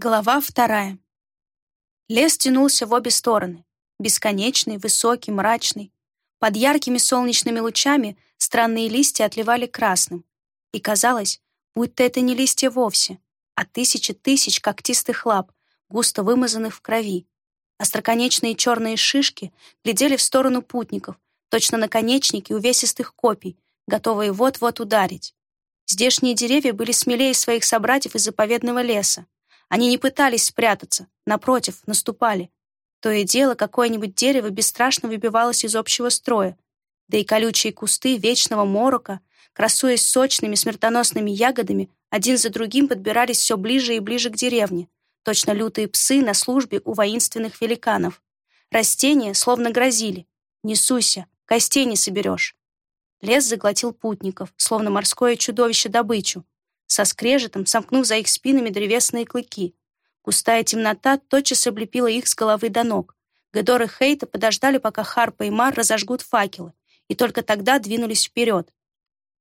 Глава вторая. Лес тянулся в обе стороны. Бесконечный, высокий, мрачный. Под яркими солнечными лучами странные листья отливали красным. И казалось, будто это не листья вовсе, а тысячи тысяч когтистых лап, густо вымазанных в крови. Остроконечные черные шишки глядели в сторону путников, точно наконечники увесистых копий, готовые вот-вот ударить. Здешние деревья были смелее своих собратьев из заповедного леса. Они не пытались спрятаться, напротив, наступали. То и дело, какое-нибудь дерево бесстрашно выбивалось из общего строя. Да и колючие кусты вечного морока, красуясь сочными смертоносными ягодами, один за другим подбирались все ближе и ближе к деревне, точно лютые псы на службе у воинственных великанов. Растения словно грозили. «Не суйся, костей не соберешь». Лес заглотил путников, словно морское чудовище добычу, со скрежетом сомкнув за их спинами древесные клыки. Густая темнота тотчас облепила их с головы до ног. Гедор и Хейта подождали, пока Харпа и Мар разожгут факелы, и только тогда двинулись вперед.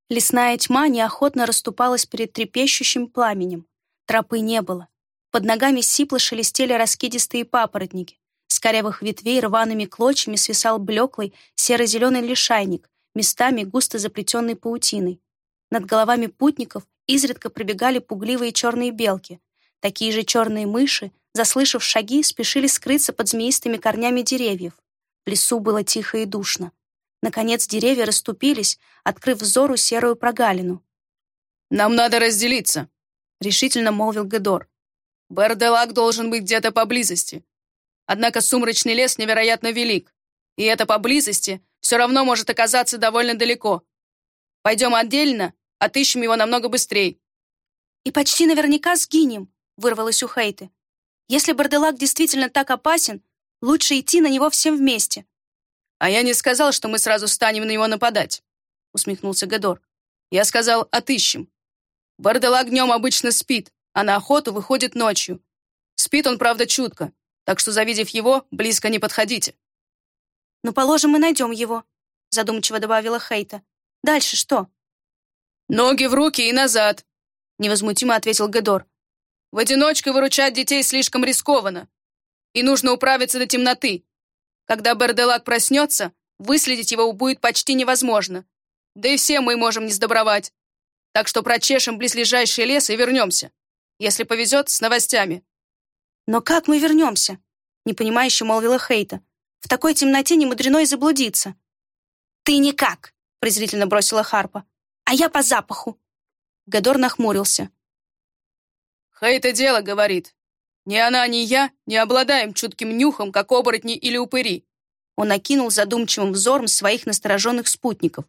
Лесная тьма неохотно расступалась перед трепещущим пламенем. Тропы не было. Под ногами сипло шелестели раскидистые папоротники. С корявых ветвей рваными клочьями свисал блеклый серо-зеленый лишайник, местами густо заплетенный паутиной. Над головами путников изредка пробегали пугливые черные белки. Такие же черные мыши, заслышав шаги, спешили скрыться под змеистыми корнями деревьев. В лесу было тихо и душно. Наконец деревья расступились, открыв взору серую прогалину. «Нам надо разделиться», — решительно молвил Гедор. «Берделак должен быть где-то поблизости. Однако сумрачный лес невероятно велик, и это поблизости все равно может оказаться довольно далеко. Пойдем отдельно Отыщем его намного быстрее». «И почти наверняка сгинем», — вырвалось у Хейты. «Если Барделак действительно так опасен, лучше идти на него всем вместе». «А я не сказал, что мы сразу станем на него нападать», — усмехнулся Гадор. «Я сказал, отыщем. Барделак днем обычно спит, а на охоту выходит ночью. Спит он, правда, чутко, так что, завидев его, близко не подходите». «Ну, положим, мы найдем его», — задумчиво добавила Хейта. «Дальше что?» «Ноги в руки и назад», — невозмутимо ответил Гедор. «В одиночку выручать детей слишком рискованно, и нужно управиться до темноты. Когда Берделак проснется, выследить его будет почти невозможно. Да и все мы можем не сдобровать. Так что прочешем близлежащий лес и вернемся. Если повезет, с новостями». «Но как мы вернемся?» — непонимающе молвила Хейта. «В такой темноте не мудрено и заблудиться». «Ты никак!» — презрительно бросила Харпа а я по запаху». Гадор нахмурился. «Хейта дело, — говорит. Ни она, ни я не обладаем чутким нюхом, как оборотни или упыри». Он окинул задумчивым взором своих настороженных спутников.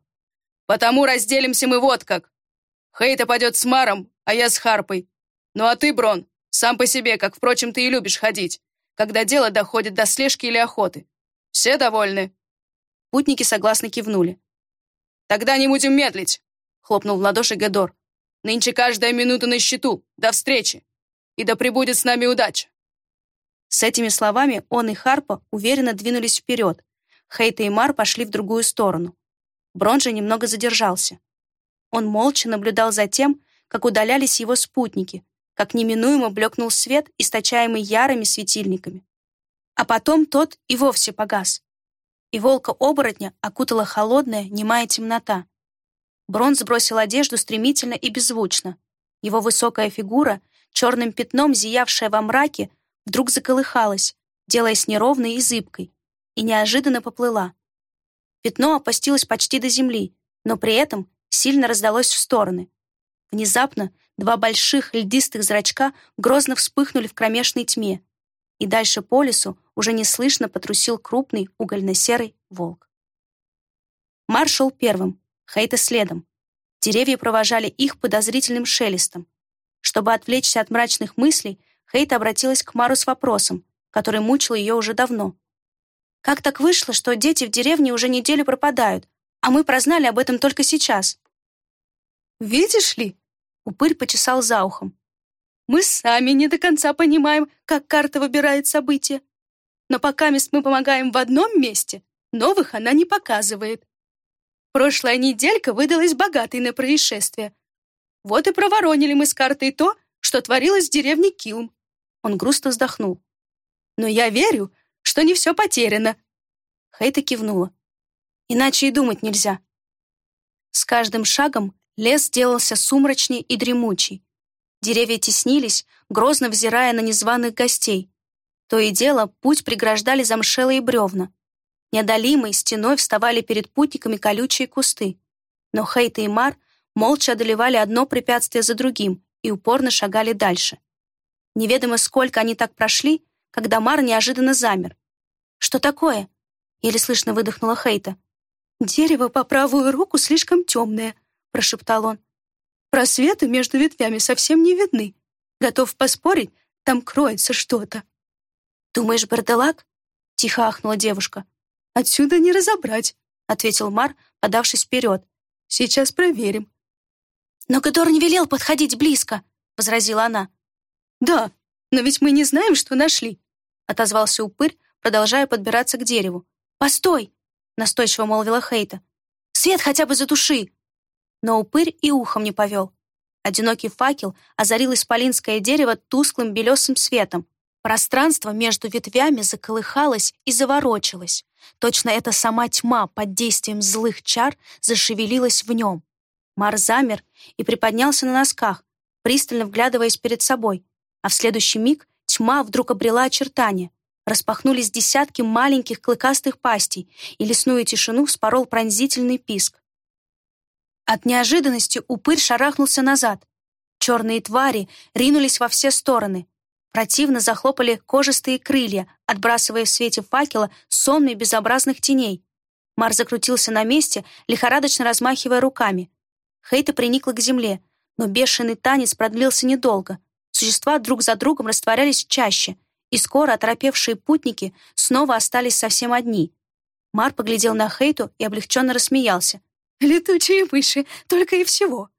«Потому разделимся мы вот как. Хейта пойдет с Маром, а я с Харпой. Ну а ты, Брон, сам по себе, как, впрочем, ты и любишь ходить, когда дело доходит до слежки или охоты. Все довольны?» Путники согласно кивнули. «Тогда не будем медлить хлопнул в ладоши Гедор. «Нынче каждая минута на счету. До встречи! И да пребудет с нами удача!» С этими словами он и Харпа уверенно двинулись вперед. Хейта и Мар пошли в другую сторону. Брон же немного задержался. Он молча наблюдал за тем, как удалялись его спутники, как неминуемо блекнул свет, источаемый ярыми светильниками. А потом тот и вовсе погас. И волка-оборотня окутала холодная, немая темнота. Брон сбросил одежду стремительно и беззвучно. Его высокая фигура, черным пятном зиявшая во мраке, вдруг заколыхалась, делаясь неровной и зыбкой, и неожиданно поплыла. Пятно опустилось почти до земли, но при этом сильно раздалось в стороны. Внезапно два больших льдистых зрачка грозно вспыхнули в кромешной тьме, и дальше по лесу уже неслышно потрусил крупный угольно-серый волк. Маршал первым, Хейта следом. Деревья провожали их подозрительным шелестом. Чтобы отвлечься от мрачных мыслей, Хейт обратилась к Мару с вопросом, который мучил ее уже давно. «Как так вышло, что дети в деревне уже неделю пропадают, а мы прознали об этом только сейчас?» «Видишь ли?» — упырь почесал за ухом. «Мы сами не до конца понимаем, как карта выбирает события. Но пока мы помогаем в одном месте, новых она не показывает. Прошлая неделька выдалась богатой на происшествия. Вот и проворонили мы с картой то, что творилось в деревне Килм. Он грустно вздохнул. «Но я верю, что не все потеряно». Хейта кивнула. «Иначе и думать нельзя». С каждым шагом лес сделался сумрачней и дремучий. Деревья теснились, грозно взирая на незваных гостей. То и дело путь преграждали замшелые бревна. Неодолимой стеной вставали перед путниками колючие кусты. Но Хейта и Мар молча одолевали одно препятствие за другим и упорно шагали дальше. Неведомо сколько они так прошли, когда Мар неожиданно замер. «Что такое?» — еле слышно выдохнула Хейта. «Дерево по правую руку слишком темное», — прошептал он. «Просветы между ветвями совсем не видны. Готов поспорить, там кроется что-то». «Думаешь, Барделак?» — тихо ахнула девушка. «Отсюда не разобрать», — ответил Мар, подавшись вперед. «Сейчас проверим». «Но Гадор не велел подходить близко», — возразила она. «Да, но ведь мы не знаем, что нашли», — отозвался упырь, продолжая подбираться к дереву. «Постой!» — настойчиво молвила Хейта. «Свет хотя бы затуши!» Но упырь и ухом не повел. Одинокий факел озарил исполинское дерево тусклым белесым светом. Пространство между ветвями заколыхалось и заворочилось. Точно эта сама тьма под действием злых чар зашевелилась в нем. Мар замер и приподнялся на носках, пристально вглядываясь перед собой, а в следующий миг тьма вдруг обрела очертания. Распахнулись десятки маленьких клыкастых пастей, и лесную тишину вспорол пронзительный писк. От неожиданности упырь шарахнулся назад. Черные твари ринулись во все стороны. Противно захлопали кожистые крылья, отбрасывая в свете факела сонмы безобразных теней. Мар закрутился на месте, лихорадочно размахивая руками. Хейта приникла к земле, но бешеный танец продлился недолго. Существа друг за другом растворялись чаще, и скоро оторопевшие путники снова остались совсем одни. Мар поглядел на Хейту и облегченно рассмеялся. «Летучие мыши, только и всего».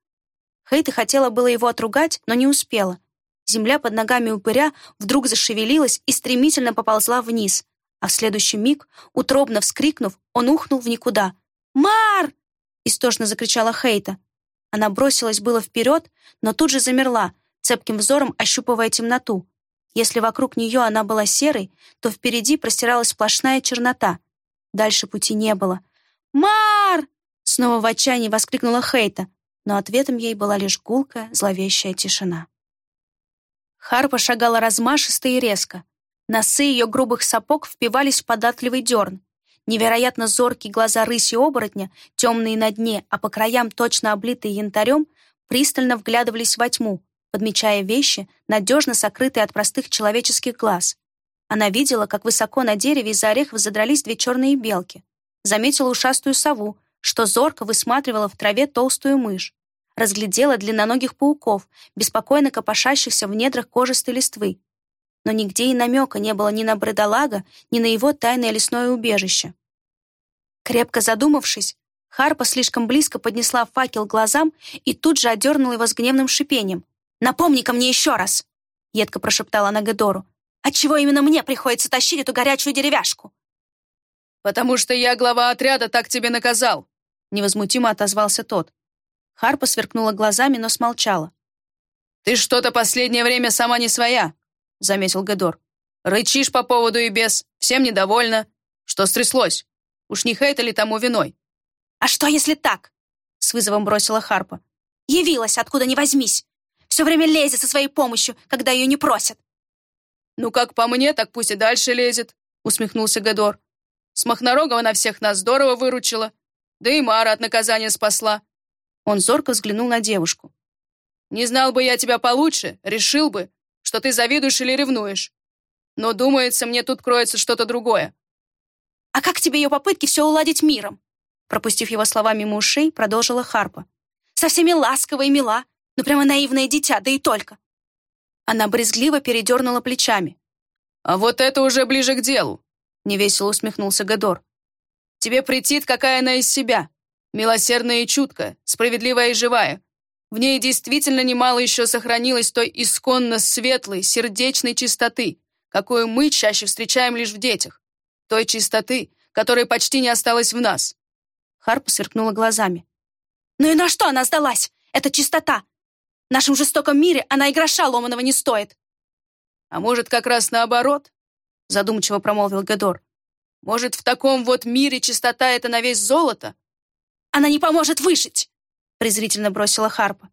Хейта хотела было его отругать, но не успела. Земля под ногами упыря вдруг зашевелилась и стремительно поползла вниз, а в следующий миг, утробно вскрикнув, он ухнул в никуда. «Мар!» — истошно закричала Хейта. Она бросилась было вперед, но тут же замерла, цепким взором ощупывая темноту. Если вокруг нее она была серой, то впереди простиралась сплошная чернота. Дальше пути не было. «Мар!» — снова в отчаянии воскликнула Хейта, но ответом ей была лишь гулкая, зловещая тишина. Харпа шагала размашисто и резко. Носы ее грубых сапог впивались в податливый дерн. Невероятно зоркие глаза рыси оборотня, темные на дне, а по краям точно облитые янтарем, пристально вглядывались во тьму, подмечая вещи, надежно сокрытые от простых человеческих глаз. Она видела, как высоко на дереве из-за орехов задрались две черные белки. Заметила ушастую сову, что зорко высматривала в траве толстую мышь. Разглядела длинноногих пауков, беспокойно копошащихся в недрах кожистой листвы. Но нигде и намека не было ни на бредолага, ни на его тайное лесное убежище. Крепко задумавшись, Харпа слишком близко поднесла факел глазам и тут же одернула его с гневным шипением. «Напомни-ка мне еще раз!» — едко прошептала она Гедору. «Отчего именно мне приходится тащить эту горячую деревяшку?» «Потому что я глава отряда так тебе наказал», — невозмутимо отозвался тот. Харпа сверкнула глазами, но смолчала. «Ты что-то последнее время сама не своя», — заметил Гедор. «Рычишь по поводу и без, всем недовольна. Что стряслось?» Уж не Хейта ли тому виной? «А что, если так?» — с вызовом бросила Харпа. «Явилась, откуда ни возьмись. Все время лезет со своей помощью, когда ее не просят». «Ну, как по мне, так пусть и дальше лезет», — усмехнулся Гадор. «С Махнорогова на всех нас здорово выручила. Да и Мара от наказания спасла». Он зорко взглянул на девушку. «Не знал бы я тебя получше, решил бы, что ты завидуешь или ревнуешь. Но, думается, мне тут кроется что-то другое. «А как тебе ее попытки все уладить миром?» Пропустив его слова мимо ушей, продолжила Харпа. «Со всеми ласково и мила, ну прямо наивное дитя, да и только». Она брезгливо передернула плечами. «А вот это уже ближе к делу», — невесело усмехнулся Гадор. «Тебе претит, какая она из себя. Милосердная и чуткая, справедливая и живая. В ней действительно немало еще сохранилось той исконно светлой, сердечной чистоты, какую мы чаще встречаем лишь в детях той чистоты, которой почти не осталось в нас. Харпа сверкнула глазами. «Ну и на что она сдалась? Это чистота! В нашем жестоком мире она и гроша ломаного не стоит!» А может, как раз наоборот? Задумчиво промолвил Гедор. Может, в таком вот мире чистота — это на весь золото? Она не поможет вышить!» презрительно бросила Харпа.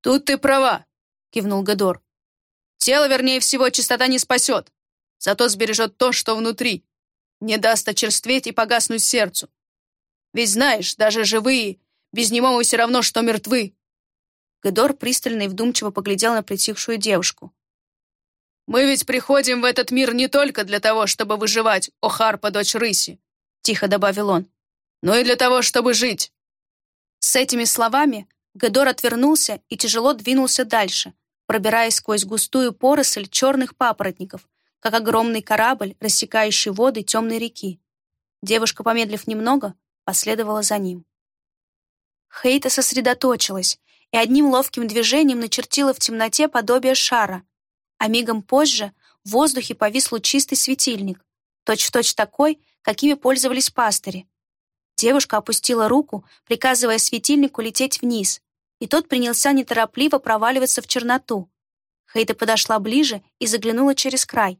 «Тут ты права», — кивнул Гедор. «Тело, вернее всего, чистота не спасет, зато сбережет то, что внутри, не даст очерстветь и погаснуть сердцу. Ведь знаешь, даже живые, без него мы все равно, что мертвы». Гедор пристально и вдумчиво поглядел на притихшую девушку. «Мы ведь приходим в этот мир не только для того, чтобы выживать, о Харпа, дочь рыси», — тихо добавил он, «но и для того, чтобы жить». С этими словами Гедор отвернулся и тяжело двинулся дальше, пробираясь сквозь густую поросль черных папоротников, как огромный корабль, рассекающий воды темной реки. Девушка, помедлив немного, последовала за ним. Хейта сосредоточилась и одним ловким движением начертила в темноте подобие шара, а мигом позже в воздухе повис лучистый светильник, точь-в-точь -точь такой, какими пользовались пастыри. Девушка опустила руку, приказывая светильнику лететь вниз, и тот принялся неторопливо проваливаться в черноту. Хейта подошла ближе и заглянула через край.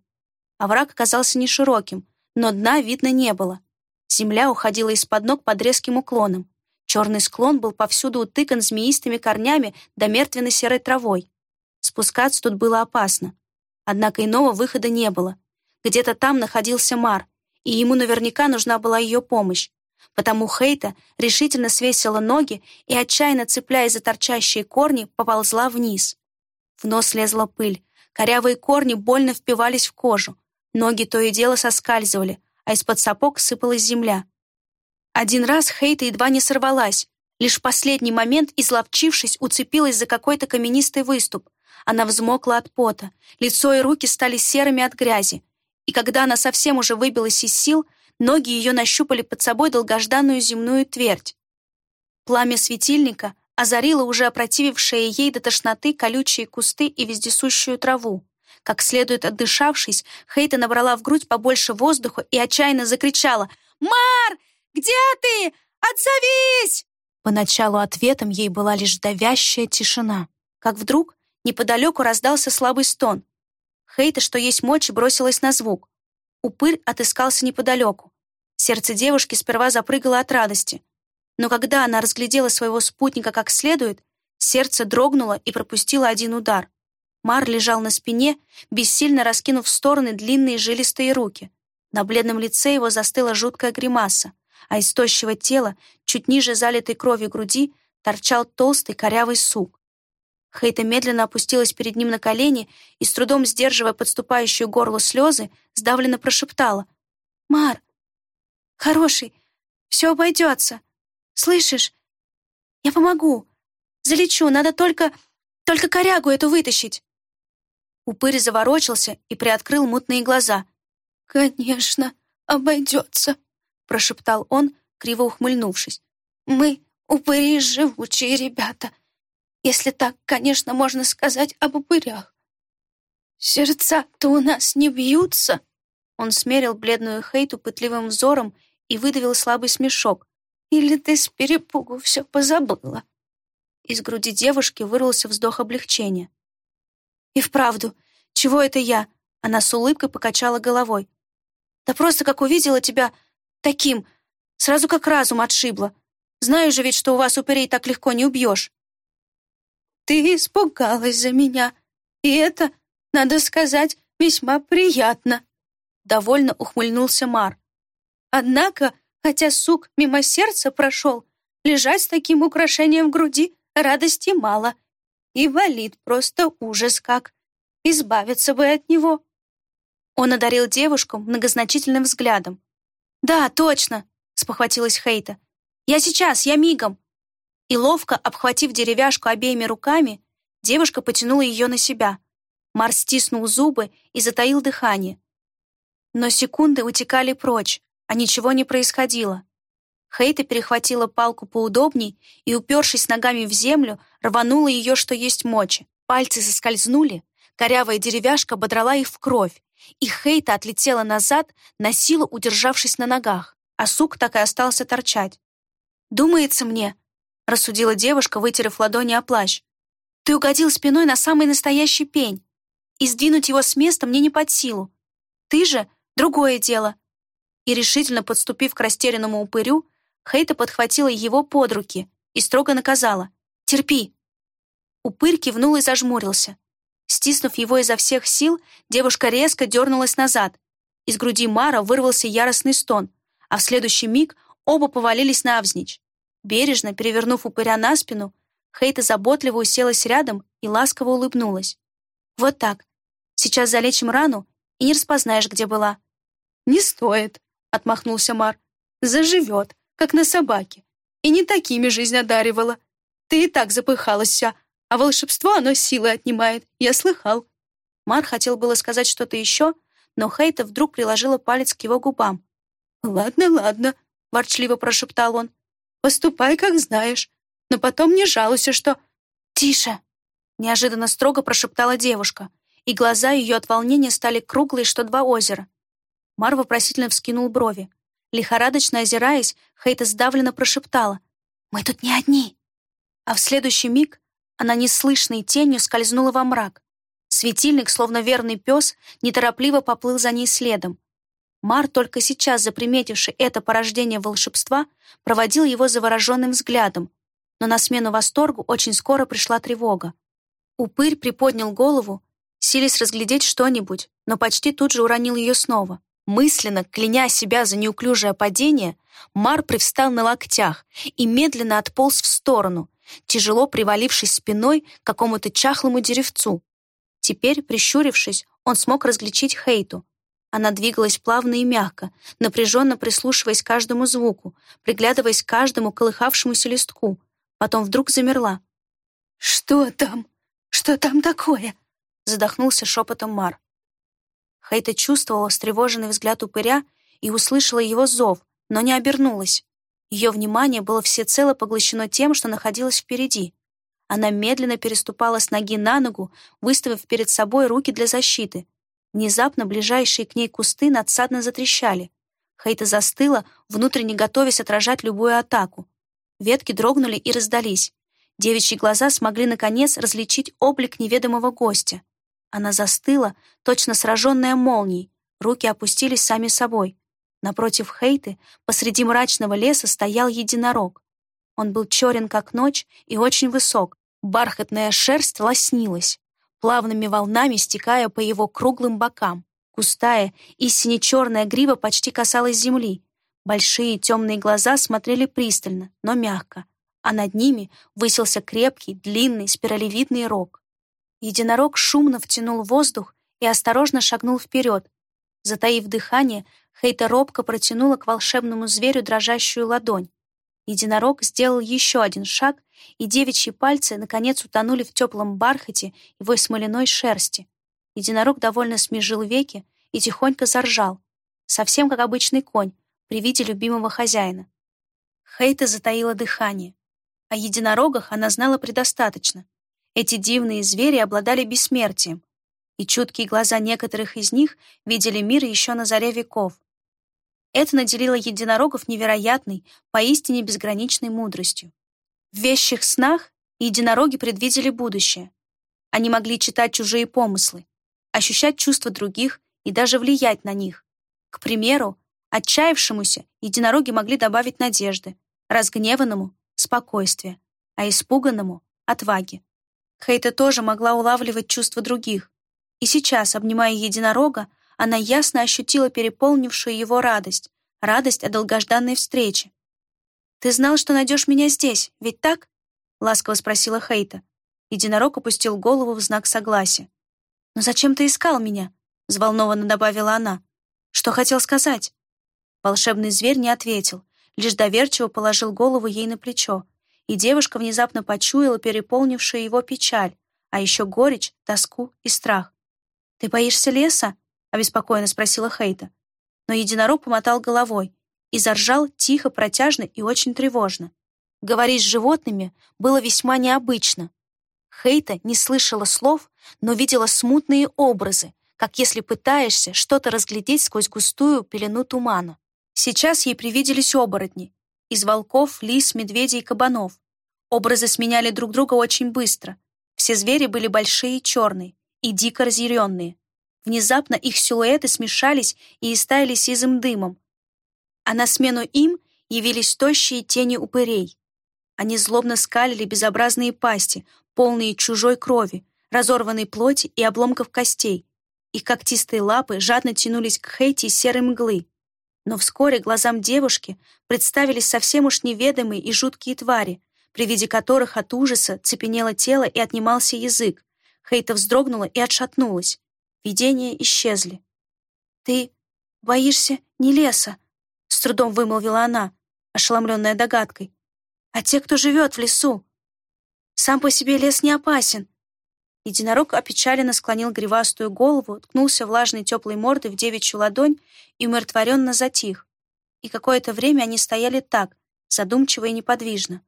Овраг оказался не широким, но дна видно не было. Земля уходила из-под ног под резким уклоном. Черный склон был повсюду утыкан змеистыми корнями да мертвенно-серой травой. Спускаться тут было опасно. Однако иного выхода не было. Где-то там находился Мар, и ему наверняка нужна была ее помощь. Потому Хейта решительно свесила ноги и, отчаянно цепляясь за торчащие корни, поползла вниз. В нос лезла пыль, корявые корни больно впивались в кожу, ноги то и дело соскальзывали, а из-под сапог сыпалась земля. Один раз Хейта едва не сорвалась, лишь в последний момент, изловчившись, уцепилась за какой-то каменистый выступ. Она взмокла от пота, лицо и руки стали серыми от грязи, и когда она совсем уже выбилась из сил, ноги ее нащупали под собой долгожданную земную твердь. Пламя светильника озарило уже опротивившие ей до тошноты колючие кусты и вездесущую траву. Как следует отдышавшись, Хейта набрала в грудь побольше воздуха и отчаянно закричала «Мар, где ты? Отзовись!» Поначалу ответом ей была лишь давящая тишина. Как вдруг неподалеку раздался слабый стон. Хейта, что есть мочи, бросилась на звук. Упырь отыскался неподалеку. Сердце девушки сперва запрыгало от радости. Но когда она разглядела своего спутника как следует, сердце дрогнуло и пропустило один удар. Мар лежал на спине, бессильно раскинув в стороны длинные жилистые руки. На бледном лице его застыла жуткая гримаса, а из тощего тела, чуть ниже залитой кровью груди, торчал толстый корявый сук. Хейта медленно опустилась перед ним на колени и, с трудом сдерживая подступающую горло слезы, сдавленно прошептала. «Мар, хороший, все обойдется. Слышишь? Я помогу. Залечу, надо только... только корягу эту вытащить». Упырь заворочился и приоткрыл мутные глаза. «Конечно, обойдется», — прошептал он, криво ухмыльнувшись. «Мы, упыри, живучие ребята» если так, конечно, можно сказать об упырях. Сердца-то у нас не бьются. Он смерил бледную Хейту пытливым взором и выдавил слабый смешок. Или ты с перепугу все позабыла? Из груди девушки вырвался вздох облегчения. И вправду, чего это я? Она с улыбкой покачала головой. Да просто как увидела тебя таким, сразу как разум отшибла. Знаю же ведь, что у вас упырей так легко не убьешь. Ты испугалась за меня, и это, надо сказать, весьма приятно. Довольно ухмыльнулся Мар. Однако, хотя сук мимо сердца прошел, лежать с таким украшением в груди радости мало. И валит просто ужас как. Избавиться бы от него. Он одарил девушку многозначительным взглядом. «Да, точно!» — спохватилась Хейта. «Я сейчас, я мигом!» И ловко, обхватив деревяшку обеими руками, девушка потянула ее на себя. Марс стиснул зубы и затаил дыхание. Но секунды утекали прочь, а ничего не происходило. Хейта перехватила палку поудобней и, упершись ногами в землю, рванула ее, что есть мочи. Пальцы соскользнули, корявая деревяшка ободрала их в кровь, и Хейта отлетела назад, на силу удержавшись на ногах, а сук так и остался торчать. «Думается мне», — рассудила девушка, вытерев ладони о плащ. «Ты угодил спиной на самый настоящий пень. и сдвинуть его с места мне не под силу. Ты же — другое дело». И решительно подступив к растерянному упырю, Хейта подхватила его под руки и строго наказала. «Терпи!» Упырь кивнул и зажмурился. Стиснув его изо всех сил, девушка резко дернулась назад. Из груди Мара вырвался яростный стон, а в следующий миг оба повалились навзничь. Бережно перевернув упыря на спину, Хейта заботливо уселась рядом и ласково улыбнулась. «Вот так. Сейчас залечим рану, и не распознаешь, где была». «Не стоит», — отмахнулся Мар. «Заживет, как на собаке. И не такими жизнь одаривала. Ты и так запыхалась вся, а волшебство оно силы отнимает, я слыхал». Мар хотел было сказать что-то еще, но Хейта вдруг приложила палец к его губам. «Ладно, ладно», — ворчливо прошептал он. «Поступай, как знаешь но потом не жалуйся, что...» «Тише!» — неожиданно строго прошептала девушка, и глаза ее от волнения стали круглые, что два озера. Мар вопросительно вскинул брови. Лихорадочно озираясь, Хейта сдавленно прошептала. «Мы тут не одни!» А в следующий миг она неслышной тенью скользнула во мрак. Светильник, словно верный пес, неторопливо поплыл за ней следом. Мар, только сейчас заприметивший это порождение волшебства, проводил его завороженным взглядом, но на смену восторгу очень скоро пришла тревога. Упырь приподнял голову, силясь разглядеть что-нибудь, но почти тут же уронил ее снова. Мысленно, кляня себя за неуклюжее падение, Мар привстал на локтях и медленно отполз в сторону, тяжело привалившись спиной к какому-то чахлому деревцу. Теперь, прищурившись, он смог различить Хейту. Она двигалась плавно и мягко, напряженно прислушиваясь к каждому звуку, приглядываясь к каждому колыхавшемуся листку, потом вдруг замерла. «Что там? Что там такое?» задохнулся шепотом Мар. Хейта чувствовала встревоженный взгляд упыря и услышала его зов, но не обернулась. Ее внимание было всецело поглощено тем, что находилось впереди. Она медленно переступала с ноги на ногу, выставив перед собой руки для защиты. Внезапно ближайшие к ней кусты надсадно затрещали. Хейта застыла, внутренне готовясь отражать любую атаку. Ветки дрогнули и раздались. Девичьи глаза смогли, наконец, различить облик неведомого гостя. Она застыла, точно сраженная молнией, руки опустились сами собой. Напротив Хейты, посреди мрачного леса, стоял единорог. Он был черен, как ночь, и очень высок. Бархатная шерсть лоснилась, плавными волнами стекая по его круглым бокам. Густая и сине-черная грива почти касалась земли, Большие темные глаза смотрели пристально, но мягко, а над ними высился крепкий, длинный, спиралевидный рог. Единорог шумно втянул воздух и осторожно шагнул вперед. Затаив дыхание, Хейта робко протянула к волшебному зверю дрожащую ладонь. Единорог сделал еще один шаг, и девичьи пальцы наконец утонули в теплом бархате его смоляной шерсти. Единорог довольно смежил веки и тихонько заржал, совсем как обычный конь, при виде любимого хозяина. Хейта затаила дыхание. О единорогах она знала предостаточно. Эти дивные звери обладали бессмертием, и чуткие глаза некоторых из них видели мир еще на заре веков. Это наделило единорогов невероятной, поистине безграничной мудростью. В вещих снах единороги предвидели будущее. Они могли читать чужие помыслы, ощущать чувства других и даже влиять на них. К примеру, Отчаявшемуся единороги могли добавить надежды, разгневанному — спокойствие, а испуганному — отваги. Хейта тоже могла улавливать чувства других. И сейчас, обнимая единорога, она ясно ощутила переполнившую его радость, радость о долгожданной встрече. «Ты знал, что найдешь меня здесь, ведь так?» — ласково спросила Хейта. Единорог опустил голову в знак согласия. «Но зачем ты искал меня?» — взволнованно добавила она. «Что хотел сказать?» Волшебный зверь не ответил, лишь доверчиво положил голову ей на плечо, и девушка внезапно почуяла переполнившую его печаль, а еще горечь, тоску и страх. «Ты боишься леса?» — обеспокоенно спросила Хейта. Но единорог помотал головой и заржал тихо, протяжно и очень тревожно. Говорить с животными было весьма необычно. Хейта не слышала слов, но видела смутные образы, как если пытаешься что-то разглядеть сквозь густую пелену тумана. Сейчас ей привиделись оборотни. Из волков, лис, медведей и кабанов. Образы сменяли друг друга очень быстро. Все звери были большие и черные, и дико разъяренные. Внезапно их силуэты смешались и истаяли сизым дымом. А на смену им явились тощие тени упырей. Они злобно скалили безобразные пасти, полные чужой крови, разорванной плоти и обломков костей. Их когтистые лапы жадно тянулись к Хейти серой мглы. Но вскоре глазам девушки представились совсем уж неведомые и жуткие твари, при виде которых от ужаса цепенело тело и отнимался язык. Хейта вздрогнула и отшатнулась. Видения исчезли. «Ты боишься не леса?» — с трудом вымолвила она, ошеломленная догадкой. «А те, кто живет в лесу? Сам по себе лес не опасен, Единорог опечаленно склонил гривастую голову, ткнулся влажной теплой мордой в девичью ладонь и умиротворенно затих. И какое-то время они стояли так, задумчиво и неподвижно.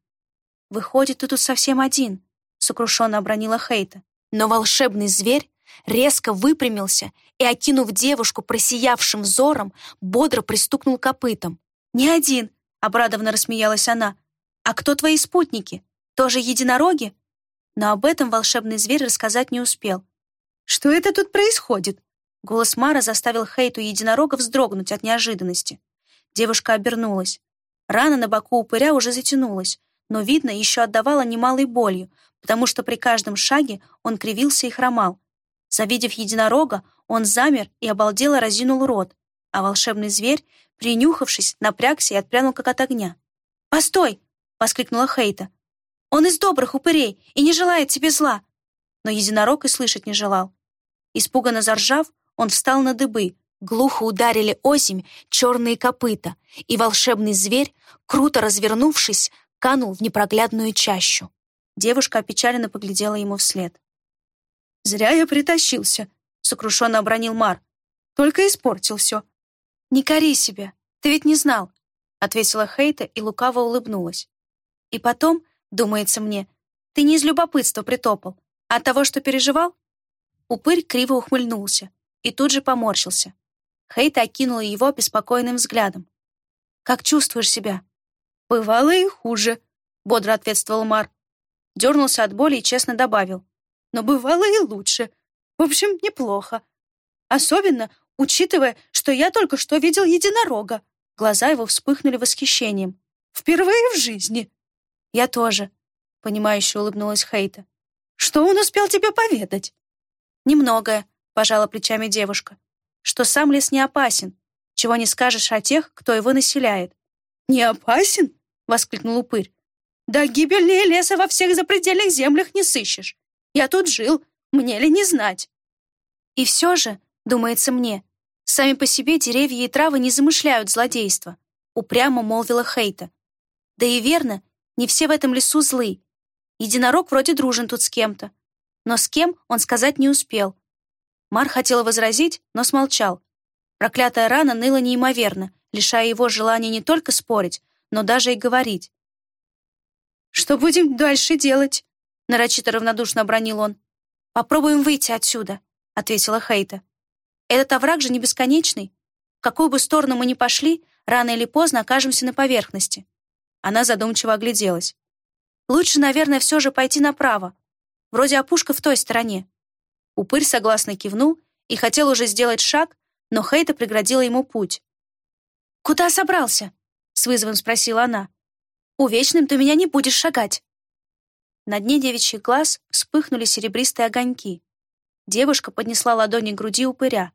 «Выходит, ты тут совсем один», — сокрушенно обронила Хейта. Но волшебный зверь резко выпрямился и, окинув девушку просиявшим взором, бодро пристукнул копытом. «Не один», — обрадованно рассмеялась она. «А кто твои спутники? Тоже единороги?» но об этом волшебный зверь рассказать не успел. «Что это тут происходит?» Голос Мара заставил Хейту единорога вздрогнуть от неожиданности. Девушка обернулась. Рана на боку упыря уже затянулась, но, видно, еще отдавала немалой болью, потому что при каждом шаге он кривился и хромал. Завидев единорога, он замер и обалдело разинул рот, а волшебный зверь, принюхавшись, напрягся и отпрянул как от огня. «Постой!» — воскликнула Хейта. Он из добрых упырей и не желает тебе зла». Но единорог и слышать не желал. Испуганно заржав, он встал на дыбы, глухо ударили озимь черные копыта, и волшебный зверь, круто развернувшись, канул в непроглядную чащу. Девушка опечаленно поглядела ему вслед. «Зря я притащился», — сокрушенно обронил Мар. «Только испортил все». «Не кори себя, ты ведь не знал», — ответила Хейта и лукаво улыбнулась. И потом, думается мне. Ты не из любопытства притопал, а от того, что переживал?» Упырь криво ухмыльнулся и тут же поморщился. Хейта окинула его беспокойным взглядом. «Как чувствуешь себя?» «Бывало и хуже», — бодро ответствовал Мар. Дернулся от боли и честно добавил. «Но бывало и лучше. В общем, неплохо. Особенно, учитывая, что я только что видел единорога». Глаза его вспыхнули восхищением. «Впервые в жизни!» «Я тоже», — понимающе улыбнулась Хейта. «Что он успел тебе поведать?» «Немногое», — пожала плечами девушка. «Что сам лес не опасен, чего не скажешь о тех, кто его населяет». «Не опасен?» — воскликнул упырь. «Да гибельнее леса во всех запредельных землях не сыщешь. Я тут жил, мне ли не знать?» «И все же, думается мне, сами по себе деревья и травы не замышляют злодейства», упрямо молвила Хейта. «Да и верно, не все в этом лесу злы. Единорог вроде дружен тут с кем-то. Но с кем он сказать не успел. Мар хотел возразить, но смолчал. Проклятая рана ныла неимоверно, лишая его желания не только спорить, но даже и говорить. «Что будем дальше делать?» Нарочито равнодушно обронил он. «Попробуем выйти отсюда», — ответила Хейта. «Этот овраг же не бесконечный. В какую бы сторону мы ни пошли, рано или поздно окажемся на поверхности. Она задумчиво огляделась. «Лучше, наверное, все же пойти направо. Вроде опушка в той стороне». Упырь согласно кивнул и хотел уже сделать шаг, но Хейта преградила ему путь. «Куда собрался?» — с вызовом спросила она. «Увечным ты меня не будешь шагать». На дне девичьих глаз вспыхнули серебристые огоньки. Девушка поднесла ладони к груди упыря.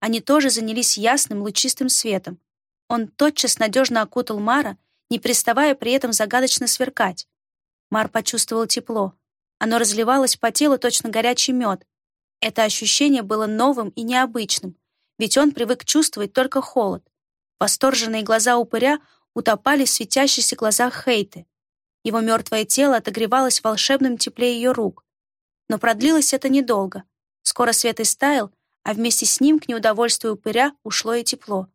Они тоже занялись ясным лучистым светом. Он тотчас надежно окутал Мара не переставая при этом загадочно сверкать. Мар почувствовал тепло. Оно разливалось по телу точно горячий мед. Это ощущение было новым и необычным, ведь он привык чувствовать только холод. Восторженные глаза упыря утопали в светящихся глазах Хейты. Его мертвое тело отогревалось в волшебном тепле ее рук. Но продлилось это недолго. Скоро свет истаял, а вместе с ним к неудовольствию упыря ушло и тепло.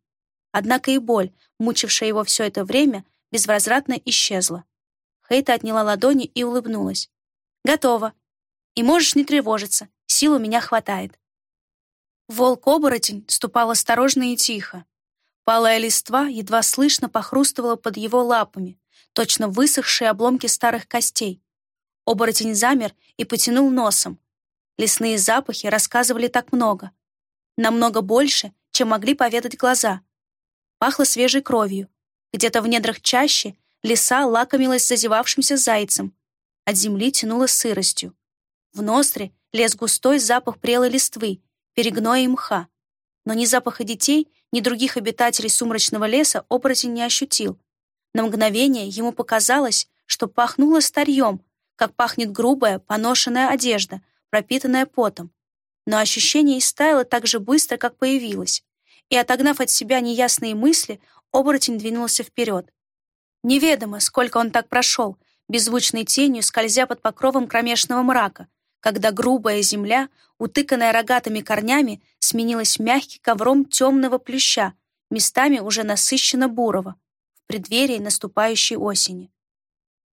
Однако и боль, мучившая его все это время, безвозвратно исчезла. Хейта отняла ладони и улыбнулась. «Готово. И можешь не тревожиться, сил у меня хватает». Волк-оборотень ступал осторожно и тихо. Палая листва едва слышно похрустывала под его лапами, точно высохшие обломки старых костей. Оборотень замер и потянул носом. Лесные запахи рассказывали так много. Намного больше, чем могли поведать глаза. Пахло свежей кровью. Где-то в недрах чаще лиса лакомилась зазевавшимся зайцем. От земли тянуло сыростью. В ноздри лез густой запах прелой листвы, перегноя и мха. Но ни запаха детей, ни других обитателей сумрачного леса оборотень не ощутил. На мгновение ему показалось, что пахнуло старьем, как пахнет грубая, поношенная одежда, пропитанная потом. Но ощущение истаяло так же быстро, как появилось. И, отогнав от себя неясные мысли, оборотень двинулся вперед. Неведомо, сколько он так прошел, беззвучной тенью скользя под покровом кромешного мрака, когда грубая земля, утыканная рогатыми корнями, сменилась мягким ковром темного плюща, местами уже насыщенно бурого, преддверии наступающей осени.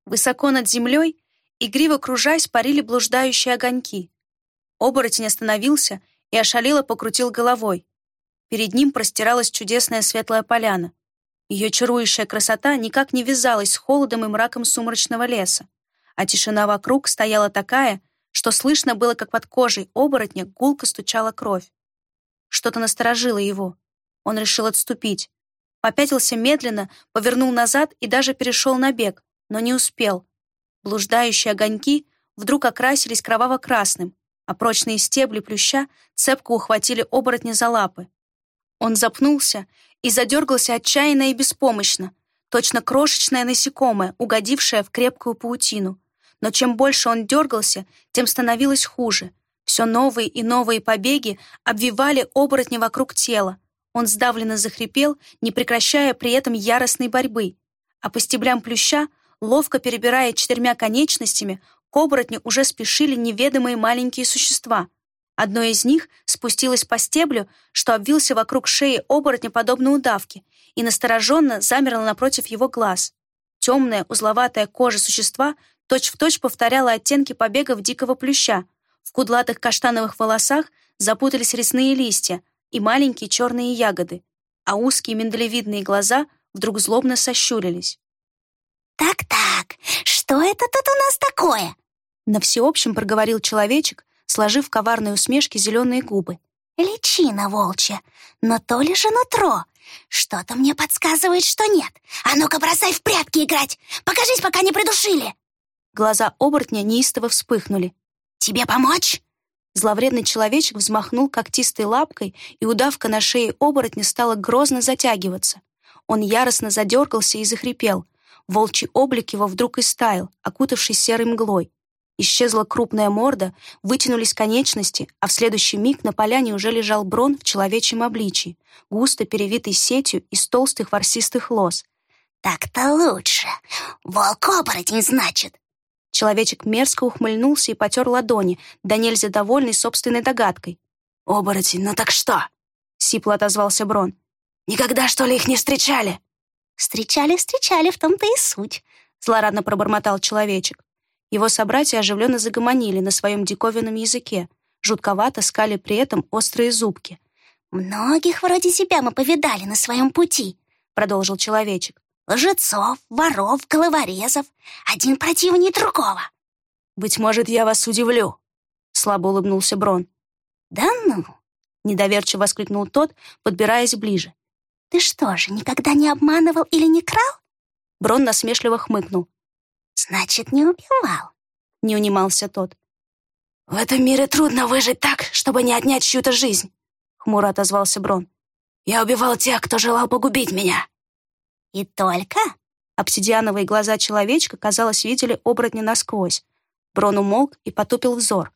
Высоко над землей, игриво кружась, парили блуждающие огоньки. Оборотень остановился и ошалело покрутил головой. Перед ним простиралась чудесная светлая поляна. Ее чарующая красота никак не вязалась с холодом и мраком сумрачного леса, а тишина вокруг стояла такая, что слышно было, как под кожей оборотня гулко стучала кровь. Что-то насторожило его. Он решил отступить. Попятился медленно, повернул назад и даже перешел на бег, но не успел. Блуждающие огоньки вдруг окрасились кроваво-красным, а прочные стебли плюща цепко ухватили оборотня за лапы. Он запнулся и задергался отчаянно и беспомощно, точно крошечное насекомое, угодившее в крепкую паутину но чем больше он дергался, тем становилось хуже. Все новые и новые побеги обвивали оборотня вокруг тела. Он сдавленно захрипел, не прекращая при этом яростной борьбы. А по стеблям плюща, ловко перебирая четырьмя конечностями, к оборотню уже спешили неведомые маленькие существа. Одно из них спустилось по стеблю, что обвился вокруг шеи оборотня подобно удавке, и настороженно замерло напротив его глаз. Темная узловатая кожа существа точь-в-точь повторяла оттенки побегов дикого плюща. В кудлатых каштановых волосах запутались ресные листья и маленькие черные ягоды, а узкие миндалевидные глаза вдруг злобно сощурились. «Так-так, что это тут у нас такое?» На всеобщем проговорил человечек, сложив коварной усмешке зеленые губы. «Личина волчья, но то ли же нутро. Что-то мне подсказывает, что нет. А ну-ка, бросай в прятки играть! Покажись, пока не придушили!» Глаза оборотня неистово вспыхнули. «Тебе помочь?» Зловредный человечек взмахнул когтистой лапкой, и удавка на шее оборотня стала грозно затягиваться. Он яростно задергался и захрипел. Волчий облик его вдруг истаял, окутавшись серой мглой. Исчезла крупная морда, вытянулись конечности, а в следующий миг на поляне уже лежал Брон в человечьем обличии, густо перевитый сетью из толстых ворсистых лос. «Так-то лучше. Волк-оборотень, значит. Человечек мерзко ухмыльнулся и потер ладони, да нельзя довольный собственной догадкой. «Оборотень, ну так что?» — сипло отозвался Брон. «Никогда, что ли, их не встречали?» «Встречали, встречали, в том-то и суть», — злорадно пробормотал человечек. Его собратья оживленно загомонили на своем диковинном языке, жутковато скали при этом острые зубки. «Многих вроде себя мы повидали на своем пути», — продолжил человечек лжецов, воров, головорезов. Один противнее другого. «Быть может, я вас удивлю», — слабо улыбнулся Брон. «Да ну!» — недоверчиво воскликнул тот, подбираясь ближе. «Ты что же, никогда не обманывал или не крал?» Брон насмешливо хмыкнул. «Значит, не убивал», — не унимался тот. «В этом мире трудно выжить так, чтобы не отнять чью-то жизнь», — хмуро отозвался Брон. «Я убивал тех, кто желал погубить меня». «И только?» Обсидиановые глаза человечка, казалось, видели оборотня насквозь. Брон умолк и потупил взор.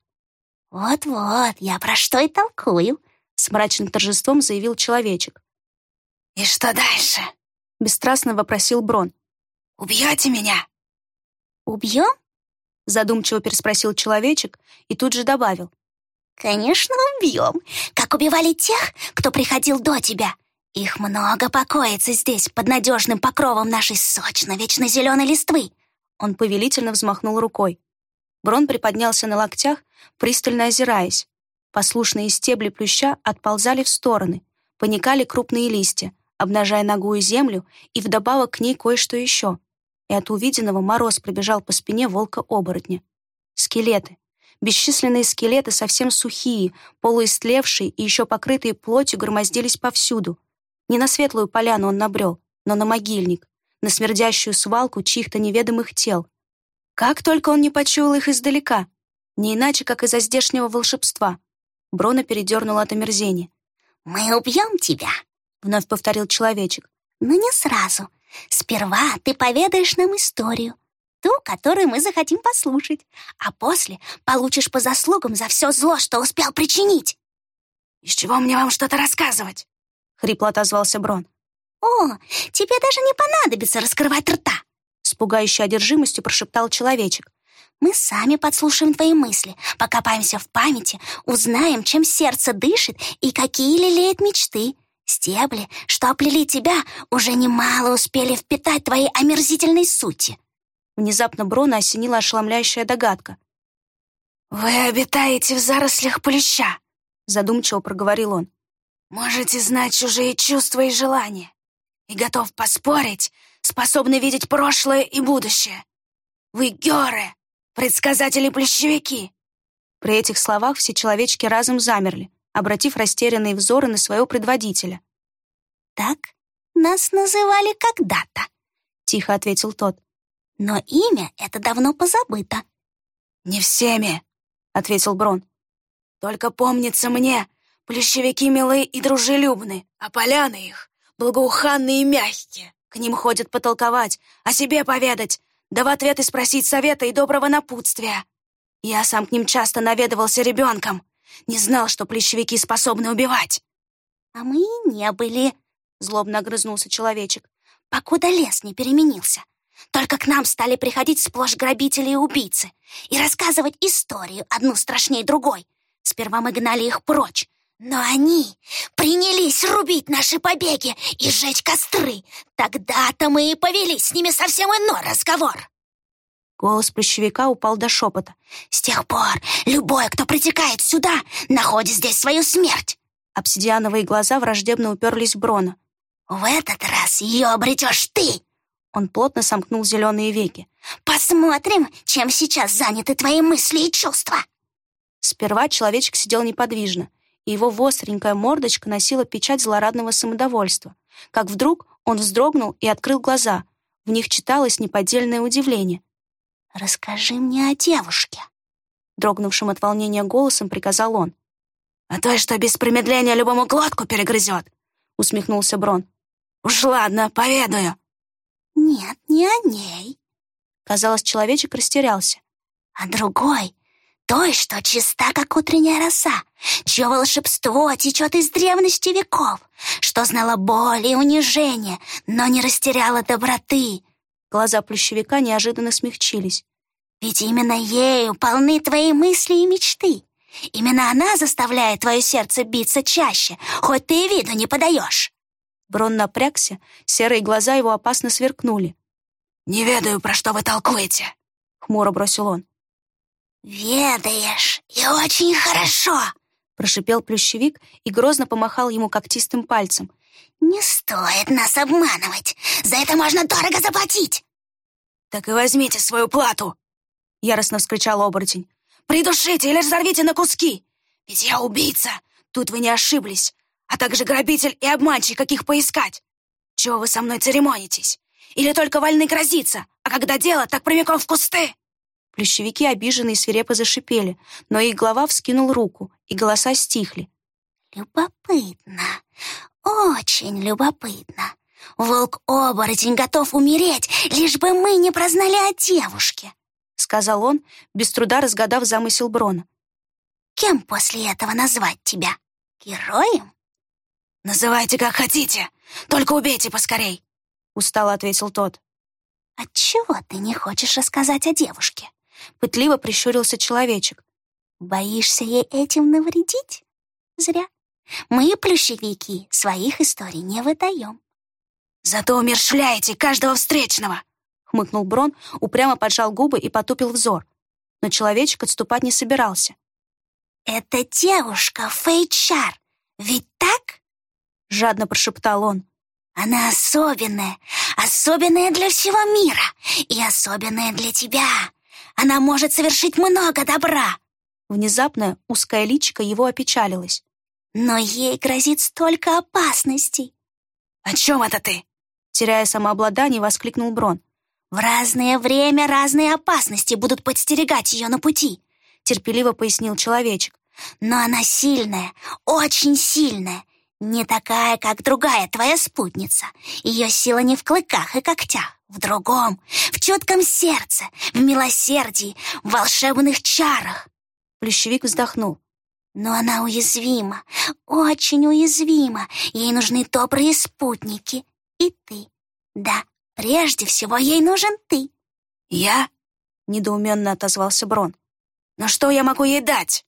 «Вот-вот, я про что и толкую», — с мрачным торжеством заявил человечек. «И что дальше?» — бесстрастно вопросил Брон. «Убьете меня?» «Убьем?» — задумчиво переспросил человечек и тут же добавил. «Конечно, убьем, как убивали тех, кто приходил до тебя. Их много покоится здесь, под надежным покровом нашей сочно-вечно зеленой листвы. Он повелительно взмахнул рукой. Брон приподнялся на локтях, пристально озираясь. Послушные стебли плюща отползали в стороны, поникали крупные листья, обнажая ногую землю и вдобавок к ней кое-что еще. И от увиденного мороз пробежал по спине волка-оборотня. Скелеты. Бесчисленные скелеты, совсем сухие, полуистлевшие и еще покрытые плотью, громоздились повсюду. Не на светлую поляну он набрел, но на могильник, на смердящую свалку чьих-то неведомых тел. Как только он не почуял их издалека, не иначе, как из-за здешнего волшебства. Брона передернула от омерзения. «Мы убьем тебя», — вновь повторил человечек. «Но не сразу. Сперва ты поведаешь нам историю, ту, которую мы захотим послушать, а после получишь по заслугам за все зло, что успел причинить». «Из чего мне вам что-то рассказывать?» — хрипло отозвался Брон. «О, тебе даже не понадобится раскрывать рта!» С пугающей одержимостью прошептал человечек. «Мы сами подслушаем твои мысли, покопаемся в памяти, узнаем, чем сердце дышит и какие лелеет мечты. Стебли, что оплели тебя, уже немало успели впитать твои омерзительной сути». Внезапно Брона осенила ошеломляющая догадка. «Вы обитаете в зарослях плюща», — задумчиво проговорил он. «Можете знать чужие чувства и желания и готов поспорить, способны видеть прошлое и будущее. Вы геры, предсказатели-плещевики!» При этих словах все человечки разом замерли, обратив растерянные взоры на своего предводителя. «Так нас называли когда-то», — тихо ответил тот. «Но имя это давно позабыто». «Не всеми», — ответил Брон. «Только помнится мне, плещевики милы и дружелюбны, а поляны их благоуханные и мягкие. К ним ходят потолковать, о себе поведать, да в ответ и спросить совета и доброго напутствия. Я сам к ним часто наведывался ребенком, не знал, что плещевики способны убивать. «А мы и не были», — злобно огрызнулся человечек, «покуда лес не переменился. Только к нам стали приходить сплошь грабители и убийцы и рассказывать историю одну страшнее другой. Сперва мы гнали их прочь, но они принялись рубить наши побеги и сжечь костры. Тогда-то мы и повели с ними совсем иной разговор. Голос плащевика упал до шепота. «С тех пор любой, кто притекает сюда, находит здесь свою смерть!» Обсидиановые глаза враждебно уперлись в Брона. «В этот раз ее обретешь ты!» Он плотно сомкнул зеленые веки. «Посмотрим, чем сейчас заняты твои мысли и чувства!» Сперва человечек сидел неподвижно, и его востренькая мордочка носила печать злорадного самодовольства. Как вдруг он вздрогнул и открыл глаза. В них читалось неподдельное удивление. «Расскажи мне о девушке», — дрогнувшим от волнения голосом приказал он. «А той, что без промедления любому глотку перегрызет», — усмехнулся Брон. «Уж ладно, поведаю». «Нет, не о ней». Казалось, человечек растерялся. «А другой, той, что чиста, как утренняя роса, чье волшебство течет из древности веков, что знала боль и унижение, но не растеряла доброты». Глаза плющевика неожиданно смягчились. «Ведь именно ею полны твои мысли и мечты. Именно она заставляет твое сердце биться чаще, хоть ты и виду не подаешь». Брон напрягся, серые глаза его опасно сверкнули. «Не ведаю, про что вы толкуете», — хмуро бросил он. «Ведаешь, и очень хорошо!» — прошипел плющевик и грозно помахал ему когтистым пальцем. «Не стоит нас обманывать! За это можно дорого заплатить!» «Так и возьмите свою плату!» — яростно вскричал оборотень. «Придушите или разорвите на куски! Ведь я убийца! Тут вы не ошиблись! А также грабитель и обманщик, каких поискать! Чего вы со мной церемонитесь? Или только вольны грозиться, а когда дело, так прямиком в кусты!» Плющевики обиженные свирепо зашипели, но их глава вскинул руку, и голоса стихли. «Любопытно, очень любопытно. Волк-оборотень готов умереть, лишь бы мы не прознали о девушке», — сказал он, без труда разгадав замысел Брона. «Кем после этого назвать тебя? Героем?» «Называйте как хотите, только убейте поскорей», — устало ответил тот. «Отчего ты не хочешь рассказать о девушке?» Пытливо прищурился человечек. «Боишься ей этим навредить? Зря. Мы, плющевики, своих историй не выдаем». «Зато умершляете каждого встречного!» Хмыкнул Брон, упрямо поджал губы и потупил взор. Но человечек отступать не собирался. «Это девушка Фейчар, ведь так?» Жадно прошептал он. «Она особенная, особенная для всего мира и особенная для тебя. Она может совершить много добра. Внезапно узкое личико его опечалилось. «Но ей грозит столько опасностей!» «О чем это ты?» Теряя самообладание, воскликнул Брон. «В разное время разные опасности будут подстерегать ее на пути», терпеливо пояснил человечек. «Но она сильная, очень сильная, не такая, как другая твоя спутница. Ее сила не в клыках и когтях, в другом, в чутком сердце, в милосердии, в волшебных чарах». Плющевик вздохнул. Но она уязвима, очень уязвима. Ей нужны добрые спутники. И ты. Да, прежде всего ей нужен ты. Я? Недоуменно отозвался Брон. Но что я могу ей дать?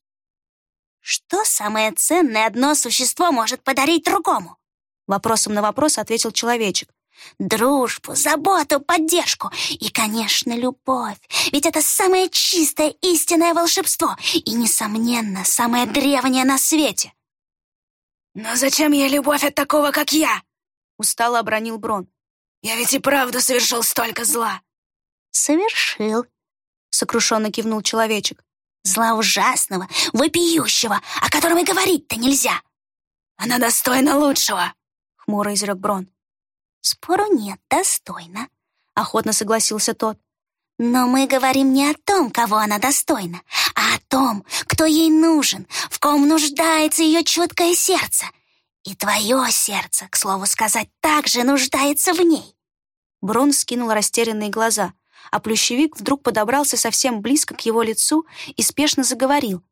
Что самое ценное одно существо может подарить другому? Вопросом на вопрос ответил человечек. Дружбу, заботу, поддержку и, конечно, любовь. Ведь это самое чистое истинное волшебство и, несомненно, самое древнее на свете. «Но зачем ей любовь от такого, как я?» — устало обронил Брон. «Я ведь и правда совершил столько зла». «Совершил», — сокрушенно кивнул человечек. «Зла ужасного, вопиющего, о котором и говорить-то нельзя». «Она достойна лучшего», — хмуро изрек Брон. «Спору нет, достойно», — охотно согласился тот. «Но мы говорим не о том, кого она достойна, а о том, кто ей нужен, в ком нуждается ее чуткое сердце. И твое сердце, к слову сказать, также нуждается в ней». Брон скинул растерянные глаза, а плющевик вдруг подобрался совсем близко к его лицу и спешно заговорил.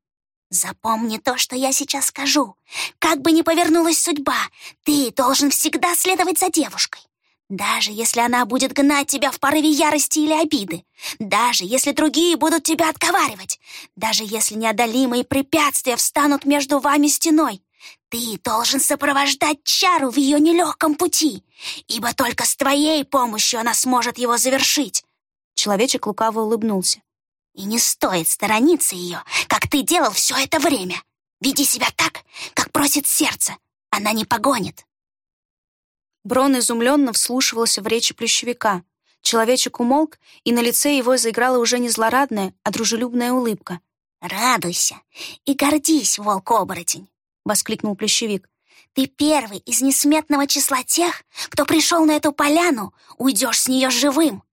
Запомни то, что я сейчас скажу. Как бы ни повернулась судьба, ты должен всегда следовать за девушкой. Даже если она будет гнать тебя в порыве ярости или обиды, даже если другие будут тебя отговаривать, даже если неодолимые препятствия встанут между вами стеной, ты должен сопровождать чару в ее нелегком пути, ибо только с твоей помощью она сможет его завершить. Человечек лукаво улыбнулся. И не стоит сторониться ее, как ты делал все это время. Веди себя так, как просит сердце. Она не погонит. Брон изумленно вслушивался в речи плющевика. Человечек умолк, и на лице его заиграла уже не злорадная, а дружелюбная улыбка. «Радуйся и гордись, волк-оборотень!» — воскликнул плющевик. «Ты первый из несметного числа тех, кто пришел на эту поляну, уйдешь с нее живым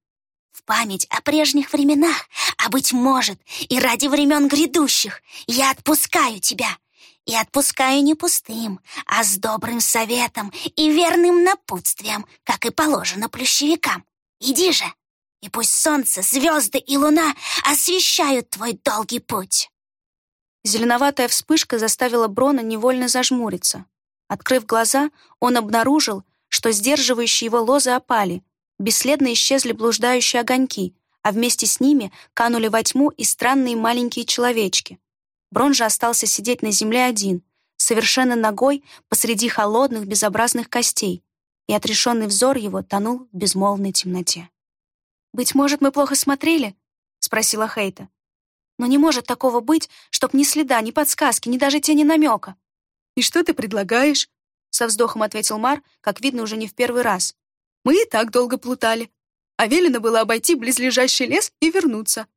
в память о прежних временах, а, быть может, и ради времен грядущих, я отпускаю тебя. И отпускаю не пустым, а с добрым советом и верным напутствием, как и положено плющевикам. Иди же, и пусть солнце, звезды и луна освещают твой долгий путь. Зеленоватая вспышка заставила Брона невольно зажмуриться. Открыв глаза, он обнаружил, что сдерживающие его лозы опали, Бесследно исчезли блуждающие огоньки, а вместе с ними канули во тьму и странные маленькие человечки. Брон же остался сидеть на земле один, совершенно ногой посреди холодных безобразных костей, и отрешенный взор его тонул в безмолвной темноте. «Быть может, мы плохо смотрели?» — спросила Хейта. «Но не может такого быть, чтоб ни следа, ни подсказки, ни даже тени намека». «И что ты предлагаешь?» — со вздохом ответил Мар, как видно, уже не в первый раз. Мы и так долго плутали. А велено было обойти близлежащий лес и вернуться.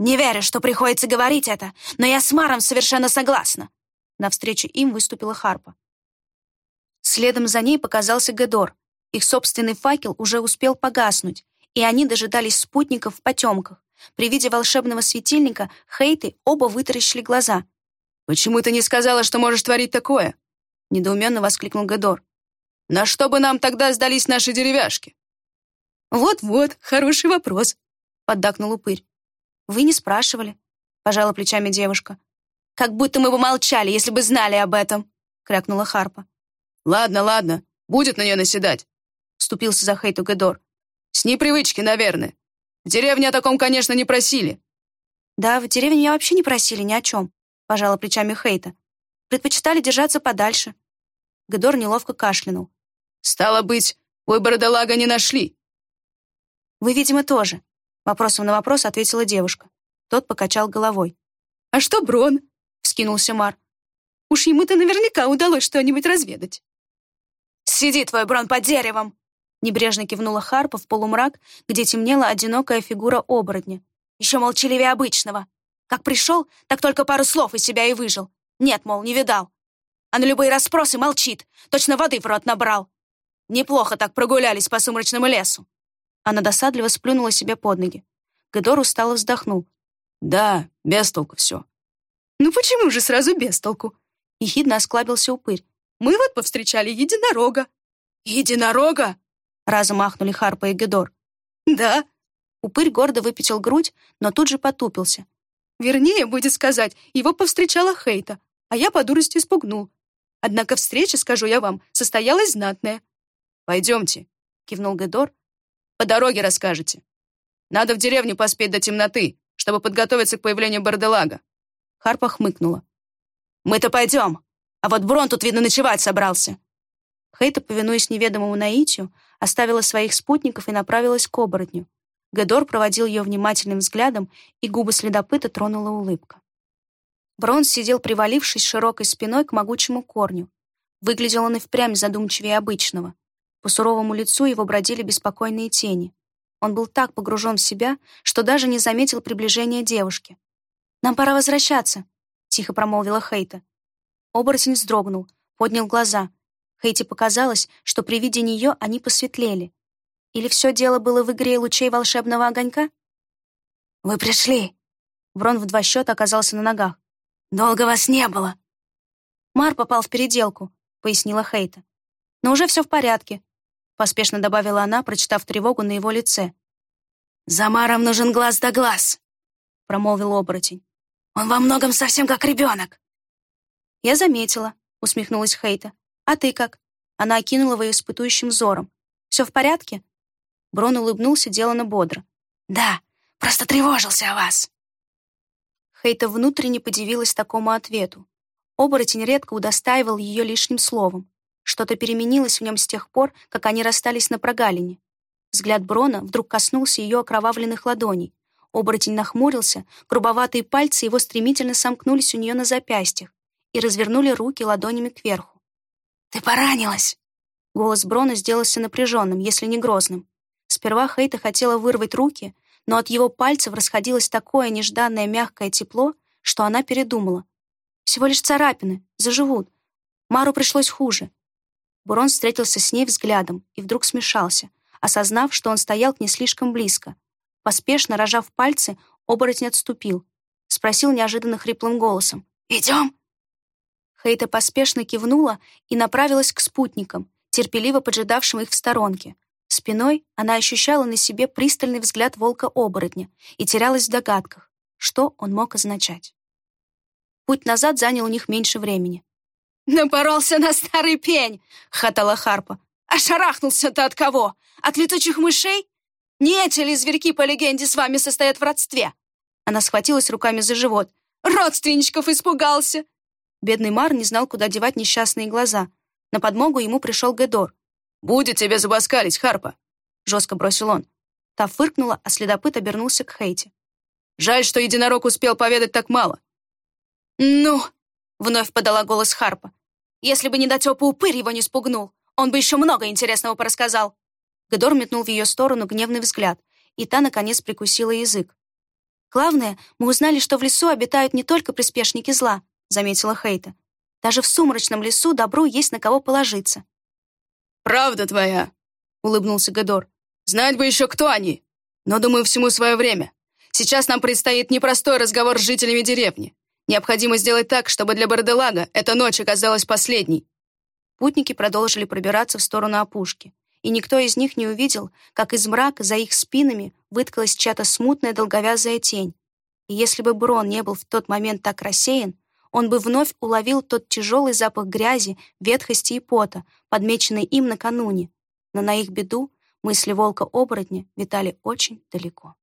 «Не верю, что приходится говорить это, но я с Маром совершенно согласна». Навстречу им выступила Харпа. Следом за ней показался Гедор. Их собственный факел уже успел погаснуть, и они дожидались спутников в потемках. При виде волшебного светильника Хейты оба вытаращили глаза. «Почему ты не сказала, что можешь творить такое?» Недоуменно воскликнул Гедор. На что бы нам тогда сдались наши деревяшки? Вот-вот, хороший вопрос, поддакнул упырь. Вы не спрашивали, пожала плечами девушка. Как будто мы бы молчали, если бы знали об этом, крякнула Харпа. Ладно, ладно, будет на нее наседать, вступился за Хейту Гедор. С непривычки, наверное. В деревне о таком, конечно, не просили. Да, в деревне меня вообще не просили ни о чем, пожала плечами Хейта. Предпочитали держаться подальше. Гедор неловко кашлянул. Стало быть, вы Бородалага не нашли. Вы, видимо, тоже. Вопросом на вопрос ответила девушка. Тот покачал головой. А что Брон? Вскинулся Мар. Уж ему-то наверняка удалось что-нибудь разведать. Сиди твой Брон под деревом, Небрежно кивнула Харпа в полумрак, где темнела одинокая фигура оборотня. Еще молчаливее обычного. Как пришел, так только пару слов из себя и выжил. Нет, мол, не видал. А на любые расспросы молчит, точно воды в рот набрал. Неплохо так прогулялись по сумрачному лесу. Она досадливо сплюнула себе под ноги. Гедор устало вздохнул. «Да, без толку все». «Ну почему же сразу без толку?» Ехидно осклабился упырь. «Мы вот повстречали единорога». «Единорога?» Разом ахнули Харпа и Гедор. «Да». Упырь гордо выпятил грудь, но тут же потупился. Вернее, будет сказать, его повстречала Хейта, а я по дурости испугнул. Однако встреча, скажу я вам, состоялась знатная. «Пойдемте», — кивнул Гедор. «По дороге расскажете. Надо в деревню поспеть до темноты, чтобы подготовиться к появлению Барделага». Харпа хмыкнула. «Мы-то пойдем, а вот Брон тут, видно, ночевать собрался». Хейта, повинуясь неведомому наитию, оставила своих спутников и направилась к оборотню. Гедор проводил ее внимательным взглядом, и губы следопыта тронула улыбка. Бронз сидел, привалившись широкой спиной к могучему корню. Выглядел он и впрямь задумчивее обычного. По суровому лицу его бродили беспокойные тени. Он был так погружен в себя, что даже не заметил приближения девушки. «Нам пора возвращаться», — тихо промолвила Хейта. Оборотень вздрогнул, поднял глаза. Хейте показалось, что при виде нее они посветлели. Или все дело было в игре лучей волшебного огонька? «Вы пришли!» Брон в два счета оказался на ногах. «Долго вас не было!» «Мар попал в переделку», — пояснила Хейта. «Но уже все в порядке», — поспешно добавила она, прочитав тревогу на его лице. «За Маром нужен глаз да глаз», — промолвил оборотень. «Он во многом совсем как ребенок». «Я заметила», — усмехнулась Хейта. «А ты как?» Она окинула его испытующим взором. «Все в порядке?» Брон улыбнулся делано бодро. «Да, просто тревожился о вас». Хейта внутренне подивилась такому ответу. Оборотень редко удостаивал ее лишним словом. Что-то переменилось в нем с тех пор, как они расстались на прогалине. Взгляд Брона вдруг коснулся ее окровавленных ладоней. Оборотень нахмурился, грубоватые пальцы его стремительно сомкнулись у нее на запястьях и развернули руки ладонями кверху. «Ты поранилась!» Голос Брона сделался напряженным, если не грозным. Сперва Хейта хотела вырвать руки, но от его пальцев расходилось такое нежданное мягкое тепло, что она передумала. Всего лишь царапины, заживут. Мару пришлось хуже. Бурон встретился с ней взглядом и вдруг смешался, осознав, что он стоял к ней слишком близко. Поспешно, рожав пальцы, оборотень отступил. Спросил неожиданно хриплым голосом. «Идем?» Хейта поспешно кивнула и направилась к спутникам, терпеливо поджидавшим их в сторонке. Спиной она ощущала на себе пристальный взгляд волка-оборотня и терялась в догадках, что он мог означать. Путь назад занял у них меньше времени. «Напоролся на старый пень!» — хатала Харпа. «А шарахнулся-то от кого? От летучих мышей? Не эти ли зверьки, по легенде, с вами состоят в родстве?» Она схватилась руками за живот. «Родственничков испугался!» Бедный Мар не знал, куда девать несчастные глаза. На подмогу ему пришел Гедор. «Будет тебе забаскалить, Харпа!» — жестко бросил он. Та фыркнула, а следопыт обернулся к Хейте. «Жаль, что единорог успел поведать так мало». «Ну!» — вновь подала голос Харпа. «Если бы не недотёпа упырь его не спугнул, он бы еще много интересного порассказал». Гедор метнул в ее сторону гневный взгляд, и та, наконец, прикусила язык. «Главное, мы узнали, что в лесу обитают не только приспешники зла», — заметила Хейта. «Даже в сумрачном лесу добру есть на кого положиться. «Правда твоя», — улыбнулся Гедор. «Знать бы еще, кто они. Но, думаю, всему свое время. Сейчас нам предстоит непростой разговор с жителями деревни. Необходимо сделать так, чтобы для Барделага эта ночь оказалась последней». Путники продолжили пробираться в сторону опушки, и никто из них не увидел, как из мрака за их спинами выткалась чья-то смутная долговязая тень. И если бы Брон не был в тот момент так рассеян, он бы вновь уловил тот тяжелый запах грязи, ветхости и пота, подмеченный им накануне. Но на их беду мысли волка-оборотня витали очень далеко.